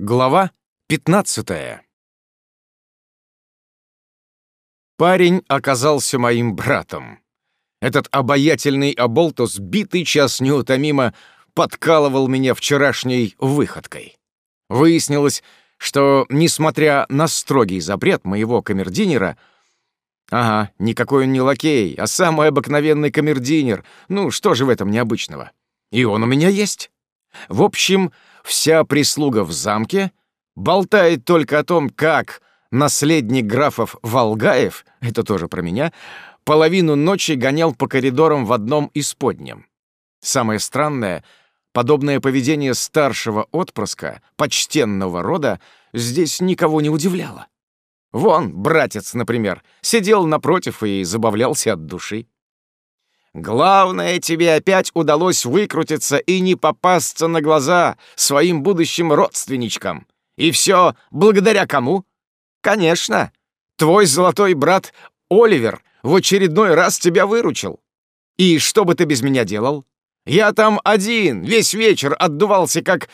Глава 15 Парень оказался моим братом. Этот обаятельный оболтус битый час неутомимо подкалывал меня вчерашней выходкой. Выяснилось, что, несмотря на строгий запрет моего камердинера, ага, никакой он не лакей, а самый обыкновенный камердинер, ну что же в этом необычного? И он у меня есть. В общем, вся прислуга в замке болтает только о том, как наследник графов Волгаев, это тоже про меня, половину ночи гонял по коридорам в одном из подням. Самое странное, подобное поведение старшего отпрыска, почтенного рода, здесь никого не удивляло. Вон, братец, например, сидел напротив и забавлялся от души. Главное, тебе опять удалось выкрутиться и не попасться на глаза своим будущим родственничкам. И все благодаря кому? Конечно, твой золотой брат Оливер в очередной раз тебя выручил. И что бы ты без меня делал? Я там один, весь вечер отдувался как...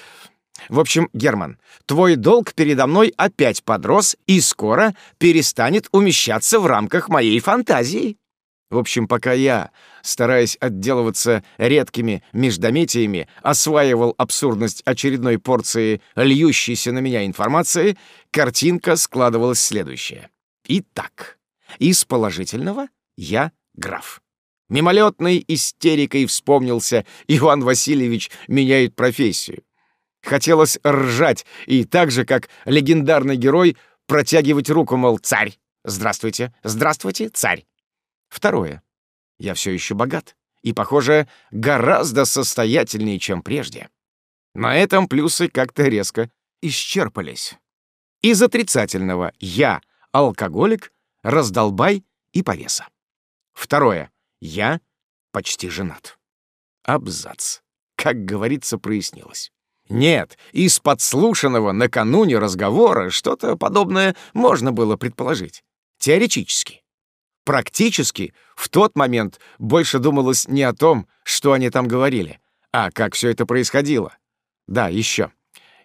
В общем, Герман, твой долг передо мной опять подрос и скоро перестанет умещаться в рамках моей фантазии. В общем, пока я, стараясь отделываться редкими междометиями, осваивал абсурдность очередной порции льющейся на меня информации, картинка складывалась следующая. Итак, из положительного я граф. Мимолетной истерикой вспомнился Иван Васильевич меняет профессию. Хотелось ржать и так же, как легендарный герой, протягивать руку, мол, царь. Здравствуйте, здравствуйте, царь. Второе. Я все еще богат. И, похоже, гораздо состоятельнее, чем прежде. На этом плюсы как-то резко исчерпались. Из отрицательного «я» — алкоголик, раздолбай и повеса. Второе. Я почти женат. Абзац. Как говорится, прояснилось. Нет, из подслушанного накануне разговора что-то подобное можно было предположить. Теоретически. Практически в тот момент больше думалось не о том, что они там говорили, а как все это происходило. Да, еще.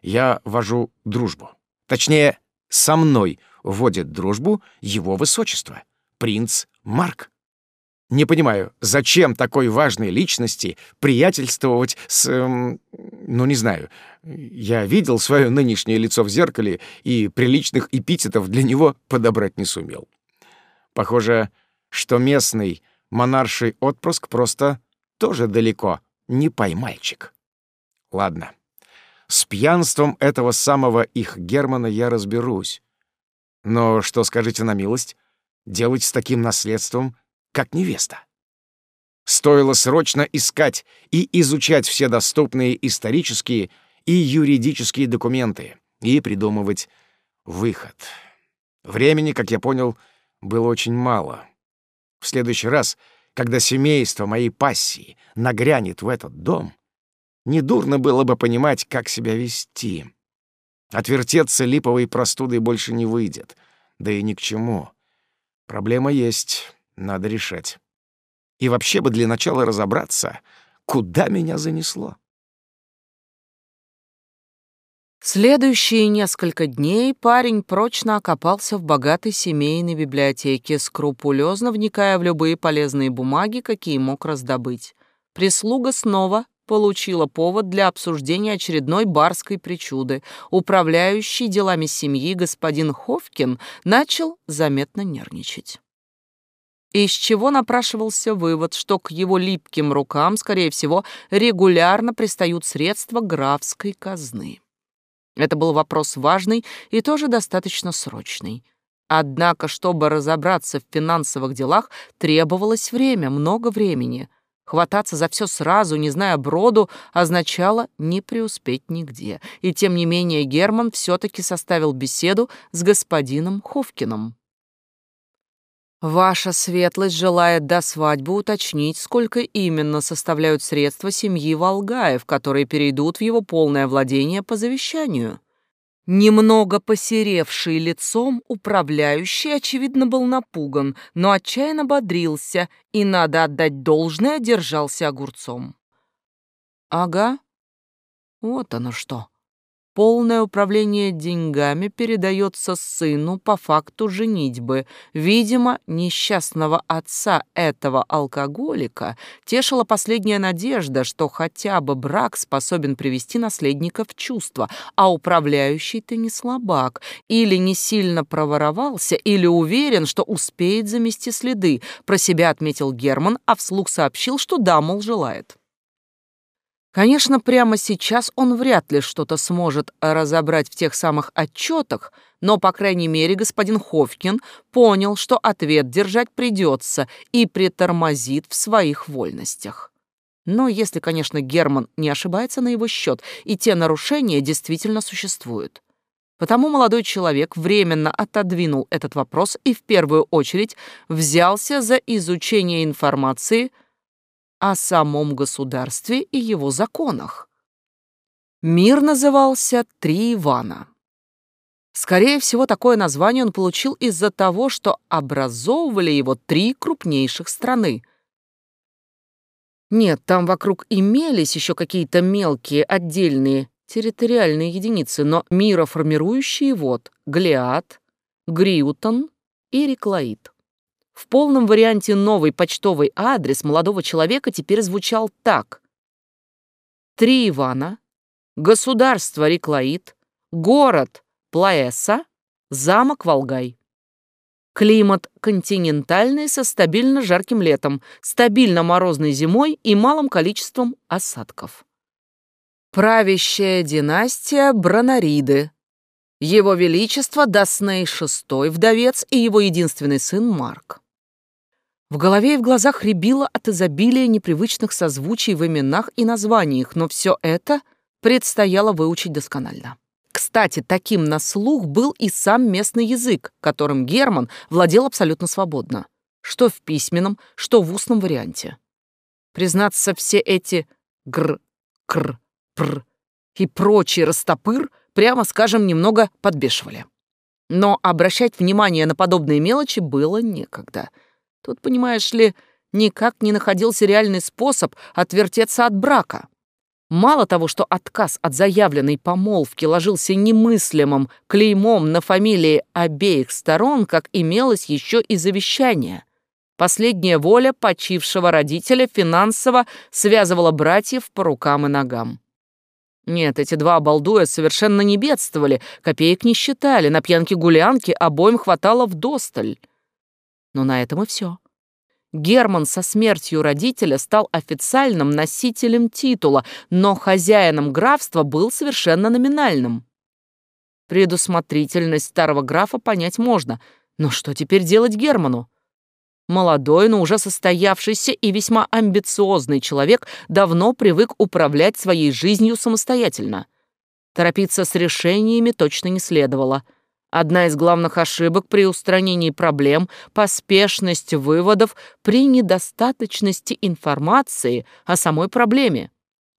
Я вожу дружбу. Точнее, со мной вводит дружбу его высочество, принц Марк. Не понимаю, зачем такой важной личности приятельствовать с... Эм, ну, не знаю. Я видел свое нынешнее лицо в зеркале и приличных эпитетов для него подобрать не сумел. Похоже, что местный монарший отпрыск просто тоже далеко не поймальчик. Ладно, с пьянством этого самого их Германа я разберусь. Но что, скажите на милость, делать с таким наследством, как невеста? Стоило срочно искать и изучать все доступные исторические и юридические документы и придумывать выход. Времени, как я понял, было очень мало. В следующий раз, когда семейство моей пассии нагрянет в этот дом, недурно было бы понимать, как себя вести. Отвертеться липовой простудой больше не выйдет, да и ни к чему. Проблема есть, надо решать. И вообще бы для начала разобраться, куда меня занесло. Следующие несколько дней парень прочно окопался в богатой семейной библиотеке, скрупулезно вникая в любые полезные бумаги, какие мог раздобыть. Прислуга снова получила повод для обсуждения очередной барской причуды. Управляющий делами семьи господин Ховкин начал заметно нервничать. Из чего напрашивался вывод, что к его липким рукам, скорее всего, регулярно пристают средства графской казны. Это был вопрос важный и тоже достаточно срочный. Однако, чтобы разобраться в финансовых делах, требовалось время, много времени. Хвататься за все сразу, не зная броду, означало не преуспеть нигде. И тем не менее Герман все-таки составил беседу с господином Ховкиным. Ваша светлость желает до свадьбы уточнить, сколько именно составляют средства семьи Волгаев, которые перейдут в его полное владение по завещанию. Немного посеревший лицом, управляющий, очевидно, был напуган, но отчаянно бодрился и, надо отдать должное, держался огурцом. «Ага, вот оно что». Полное управление деньгами передается сыну по факту женитьбы. Видимо, несчастного отца этого алкоголика тешила последняя надежда, что хотя бы брак способен привести наследника в чувство, а управляющий-то не слабак, или не сильно проворовался, или уверен, что успеет замести следы. Про себя отметил Герман, а вслух сообщил, что да, мол, желает. Конечно, прямо сейчас он вряд ли что-то сможет разобрать в тех самых отчетах, но, по крайней мере, господин Ховкин понял, что ответ держать придется и притормозит в своих вольностях. Но если, конечно, Герман не ошибается на его счет, и те нарушения действительно существуют. Потому молодой человек временно отодвинул этот вопрос и в первую очередь взялся за изучение информации – о самом государстве и его законах. Мир назывался «Три Ивана». Скорее всего, такое название он получил из-за того, что образовывали его три крупнейших страны. Нет, там вокруг имелись еще какие-то мелкие, отдельные, территориальные единицы, но мироформирующие вот Глиад, Гриутон и Реклаид. В полном варианте новый почтовый адрес молодого человека теперь звучал так. Три Ивана, государство Реклаид, город Плаэса, замок Волгай. Климат континентальный со стабильно жарким летом, стабильно морозной зимой и малым количеством осадков. Правящая династия Бронариды. Его Величество Дасней VI, вдовец, и его единственный сын Марк. В голове и в глазах рябило от изобилия непривычных созвучий в именах и названиях, но все это предстояло выучить досконально. Кстати, таким на слух был и сам местный язык, которым Герман владел абсолютно свободно. Что в письменном, что в устном варианте. Признаться, все эти гр, кр, пр и прочие растопыр, прямо скажем, немного подбешивали. Но обращать внимание на подобные мелочи было некогда — Тут, понимаешь ли, никак не находился реальный способ отвертеться от брака. Мало того, что отказ от заявленной помолвки ложился немыслимым клеймом на фамилии обеих сторон, как имелось еще и завещание. Последняя воля почившего родителя финансово связывала братьев по рукам и ногам. Нет, эти два обалдуя совершенно не бедствовали, копеек не считали, на пьянке-гулянке обоим хватало вдосталь. Но на этом и все. Герман со смертью родителя стал официальным носителем титула, но хозяином графства был совершенно номинальным. Предусмотрительность старого графа понять можно, но что теперь делать Герману? Молодой, но уже состоявшийся и весьма амбициозный человек давно привык управлять своей жизнью самостоятельно. Торопиться с решениями точно не следовало — Одна из главных ошибок при устранении проблем – поспешность выводов при недостаточности информации о самой проблеме.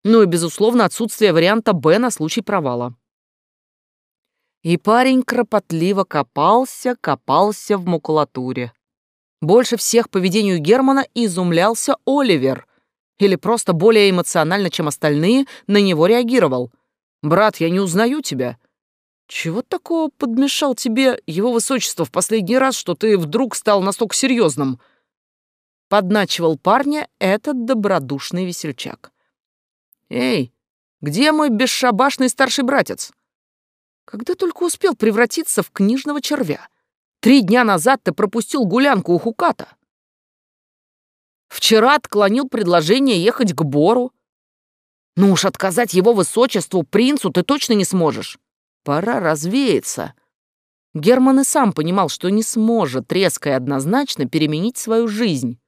Ну и, безусловно, отсутствие варианта «Б» на случай провала. И парень кропотливо копался, копался в макулатуре. Больше всех поведению Германа изумлялся Оливер, или просто более эмоционально, чем остальные, на него реагировал. «Брат, я не узнаю тебя. Чего такого подмешал тебе его высочество в последний раз, что ты вдруг стал настолько серьезным? Подначивал парня этот добродушный весельчак. Эй, где мой бесшабашный старший братец? Когда только успел превратиться в книжного червя? Три дня назад ты пропустил гулянку у Хуката. Вчера отклонил предложение ехать к Бору. Ну уж отказать его высочеству, принцу, ты точно не сможешь. Пора развеяться. Герман и сам понимал, что не сможет резко и однозначно переменить свою жизнь.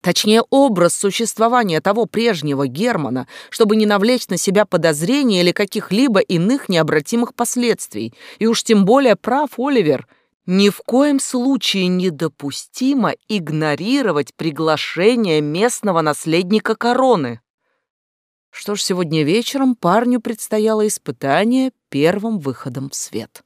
Точнее, образ существования того прежнего Германа, чтобы не навлечь на себя подозрения или каких-либо иных необратимых последствий. И уж тем более прав Оливер. Ни в коем случае недопустимо игнорировать приглашение местного наследника короны. Что ж, сегодня вечером парню предстояло испытание первым выходом в свет.